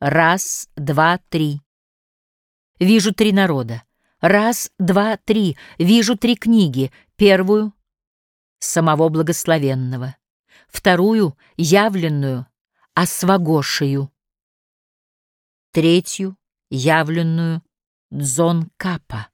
Раз, два, три. Вижу три народа. Раз, два, три. Вижу три книги. Первую — самого благословенного. Вторую — явленную, освагошию. Третью — явленную, дзон капа.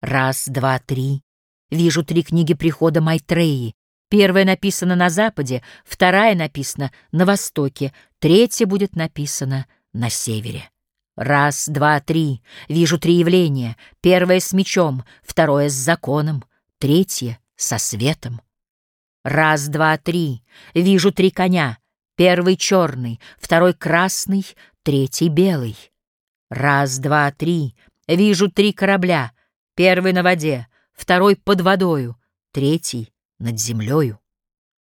Раз, два, три. Вижу три книги прихода Майтреи. Первая написана на западе, вторая написана на востоке, третья будет написана на севере. Раз, два, три. Вижу три явления. Первое с мечом, второе с законом, третье со светом. Раз, два, три. Вижу три коня. Первый черный, второй красный, третий белый. Раз, два, три. Вижу три корабля. Первый на воде, второй под водою, третий над землею.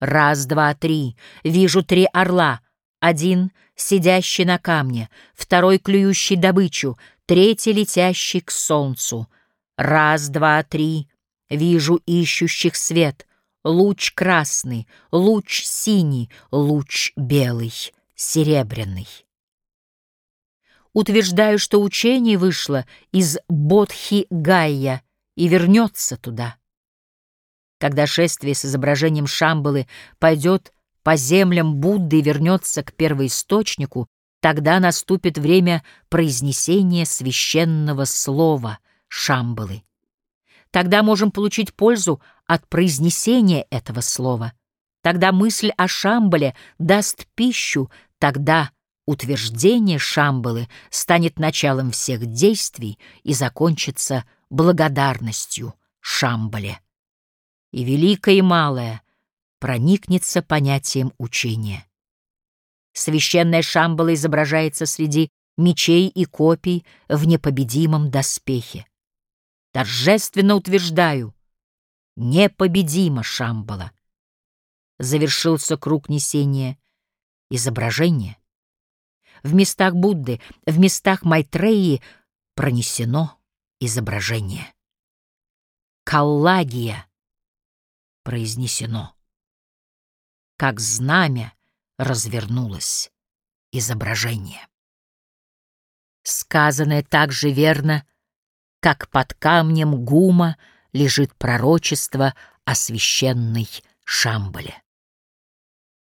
Раз, два, три, вижу три орла. Один, сидящий на камне, второй, клюющий добычу, третий, летящий к солнцу. Раз, два, три, вижу ищущих свет. Луч красный, луч синий, луч белый, серебряный. Утверждаю, что учение вышло из Бодхи-Гайя и вернется туда. Когда шествие с изображением Шамбалы пойдет по землям Будды и вернется к первоисточнику, тогда наступит время произнесения священного слова Шамбалы. Тогда можем получить пользу от произнесения этого слова. Тогда мысль о Шамбале даст пищу, тогда утверждение Шамбалы станет началом всех действий и закончится благодарностью Шамбале и великое и малое проникнется понятием учения. Священная Шамбала изображается среди мечей и копий в непобедимом доспехе. Торжественно утверждаю, непобедима Шамбала. Завершился круг несения изображения. В местах Будды, в местах Майтреи пронесено изображение. Каллагия произнесено. Как знамя развернулось изображение. Сказанное так же верно, как под камнем гума лежит пророчество о священной Шамбале.